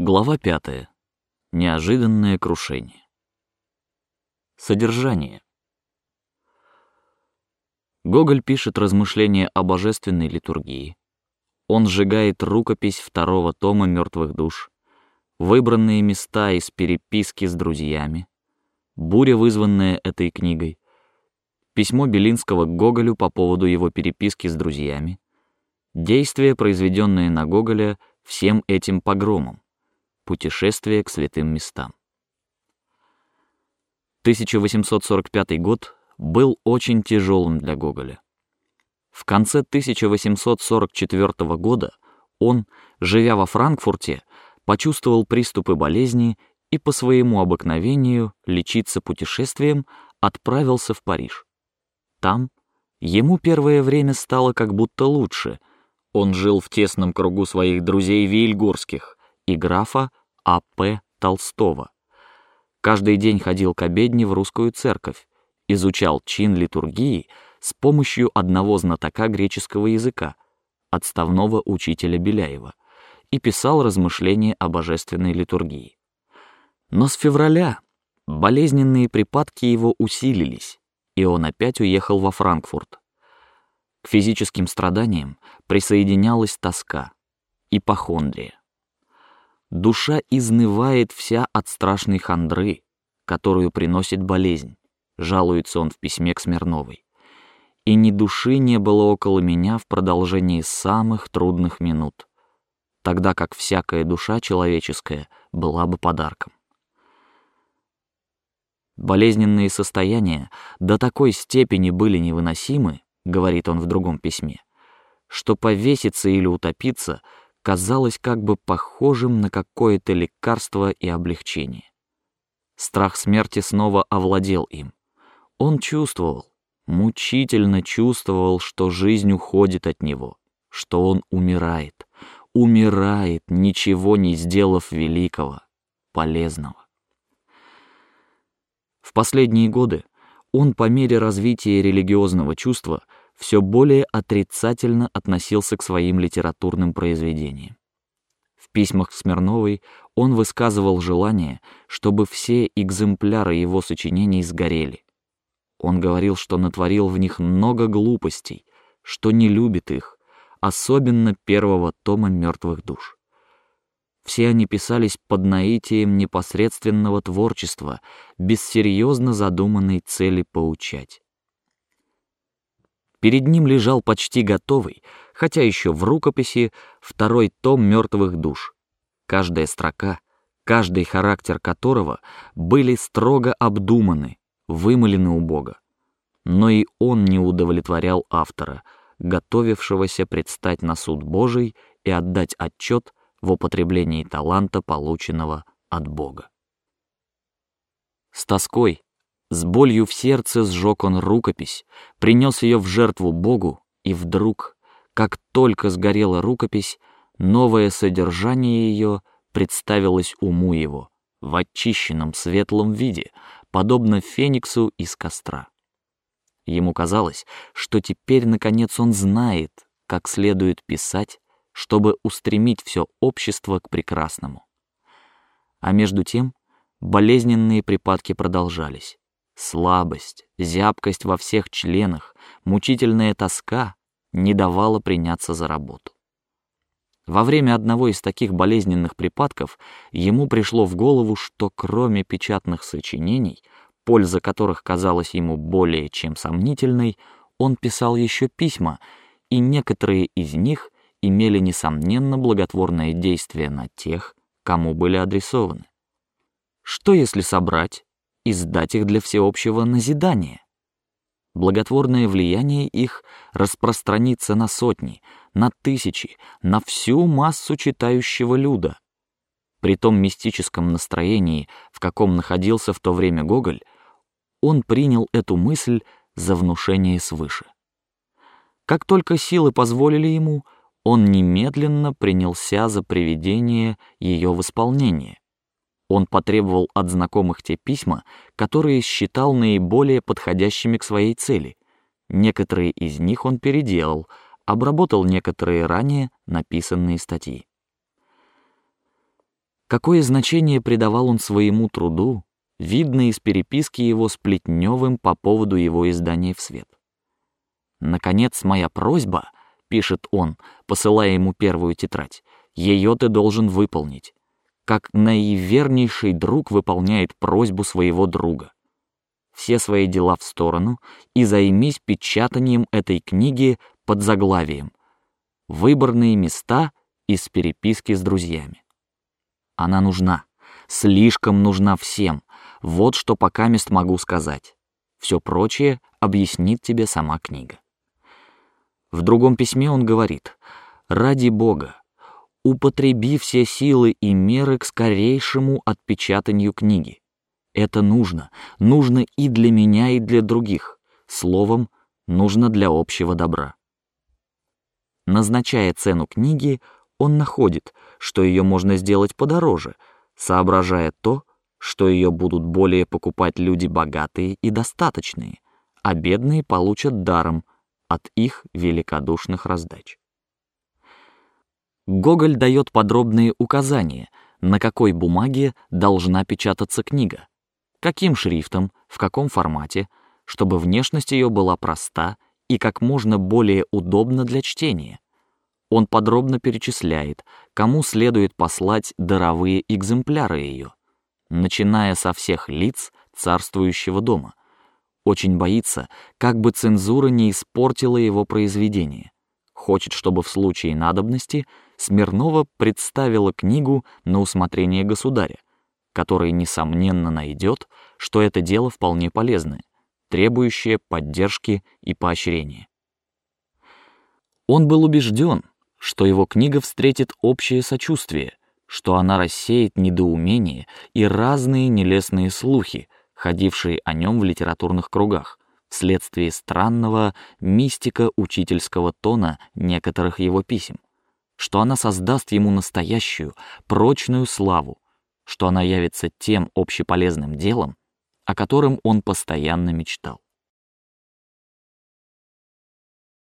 Глава пятая. Неожиданное крушение. Содержание. Гоголь пишет размышления о божественной литургии. Он сжигает рукопись второго тома мертвых душ, выбранные места из переписки с друзьями, буря, вызванная этой книгой, письмо Белинского к Гоголю по поводу его переписки с друзьями, действия, произведенные на Гоголя всем этим погромом, Путешествие к святым местам. 1845 год был очень тяжелым для Гоголя. В конце 1844 года он, живя во Франкфурте, почувствовал приступы болезни и по своему обыкновению лечиться путешествием отправился в Париж. Там ему первое время стало как будто лучше. Он жил в тесном кругу своих друзей вильгорских и графа а.П. Толстого. Каждый день ходил к обедне в русскую церковь, изучал чин литургии с помощью одного знатока греческого языка, отставного учителя Беляева, и писал размышления о божественной литургии. Но с февраля болезненные припадки его усилились, и он опять уехал во Франкфурт. К физическим страданиям присоединялась тоска, ипохондрия. Душа изнывает вся от страшной хандры, которую приносит болезнь, жалуется он в письме к Смирновой. И ни души не было около меня в продолжении самых трудных минут, тогда как всякая душа человеческая была бы подарком. Болезненные состояния до такой степени были невыносимы, говорит он в другом письме, что повеситься или утопиться казалось как бы похожим на какое-то лекарство и облегчение. Страх смерти снова овладел им. Он чувствовал, мучительно чувствовал, что жизнь уходит от него, что он умирает, умирает, ничего не сделав великого, полезного. В последние годы он по мере развития религиозного чувства все более отрицательно относился к своим литературным произведениям. В письмах к Смирновой он высказывал желание, чтобы все экземпляры его сочинений сгорели. Он говорил, что натворил в них много глупостей, что не любит их, особенно первого тома мертвых душ. Все они писались под наитием непосредственного творчества, без серьезно задуманной цели поучать. Перед ним лежал почти готовый, хотя еще в рукописи, второй том мертвых душ. Каждая строка, каждый характер которого были строго обдуманы, вымылены у Бога. Но и он не удовлетворял автора, готовившегося предстать на суд Божий и отдать отчет в употреблении таланта, полученного от Бога. С тоской с болью в сердце сжег он рукопись, принес ее в жертву Богу, и вдруг, как только сгорела рукопись, новое содержание ее представилось уму его в очищенном светлом виде, подобно фениксу из костра. Ему казалось, что теперь наконец он знает, как следует писать, чтобы устремить все общество к прекрасному. А между тем болезненные припадки продолжались. Слабость, зябкость во всех членах, мучительная тоска не давала приняться за работу. Во время одного из таких болезненных припадков ему пришло в голову, что кроме печатных сочинений, польза которых казалась ему более чем сомнительной, он писал еще письма, и некоторые из них имели несомненно благотворное действие на тех, кому были адресованы. Что если собрать и сдать их для всеобщего назидания. Благотворное влияние их распространится на сотни, на тысячи, на всю массу читающего люда. При том мистическом настроении, в каком находился в то время Гоголь, он принял эту мысль за внушение свыше. Как только силы позволили ему, он немедленно принялся за приведение ее в исполнение. Он потребовал от знакомых те письма, которые считал наиболее подходящими к своей цели. Некоторые из них он переделал, обработал некоторые ранее написанные статьи. Какое значение придавал он своему труду, видно из переписки его с Плетневым по поводу его издания в свет. Наконец, моя просьба, пишет он, посылая ему первую тетрадь, ее ты должен выполнить, как наивернейший друг выполняет просьбу своего друга. Все свои дела в сторону и займись печатанием этой книги под заглавием «Выборные места из переписки с друзьями». Она нужна, слишком нужна всем. Вот что пока мест могу сказать. Все прочее объяснит тебе сама книга. В другом письме он говорит: ради Бога, употреби все силы и меры к скорейшему отпечатанию книги. Это нужно, нужно и для меня, и для других. Словом, нужно для общего добра. Назначая цену книги, он находит, что ее можно сделать подороже, соображая то, что ее будут более покупать люди богатые и достаточные, а бедные получат даром от их великодушных раздач. Гоголь дает подробные указания, на какой бумаге должна печататься книга, каким шрифтом, в каком формате, чтобы внешность ее была проста и как можно более удобна для чтения. Он подробно перечисляет, кому следует послать даровые экземпляры ее, начиная со всех лиц царствующего дома. Очень боится, как бы цензура не испортила его произведение. Хочет, чтобы в случае надобности Смирнова представила книгу на усмотрение государя, который несомненно найдет, что это дело вполне полезное, требующее поддержки и поощрения. Он был убежден, что его книга встретит общее сочувствие, что она рассеет недоумение и разные нелестные слухи, ходившие о нем в литературных кругах, вследствие странного мистика-учительского тона некоторых его писем, что она создаст ему настоящую прочную славу, что она явится тем общеполезным делом, о котором он постоянно мечтал.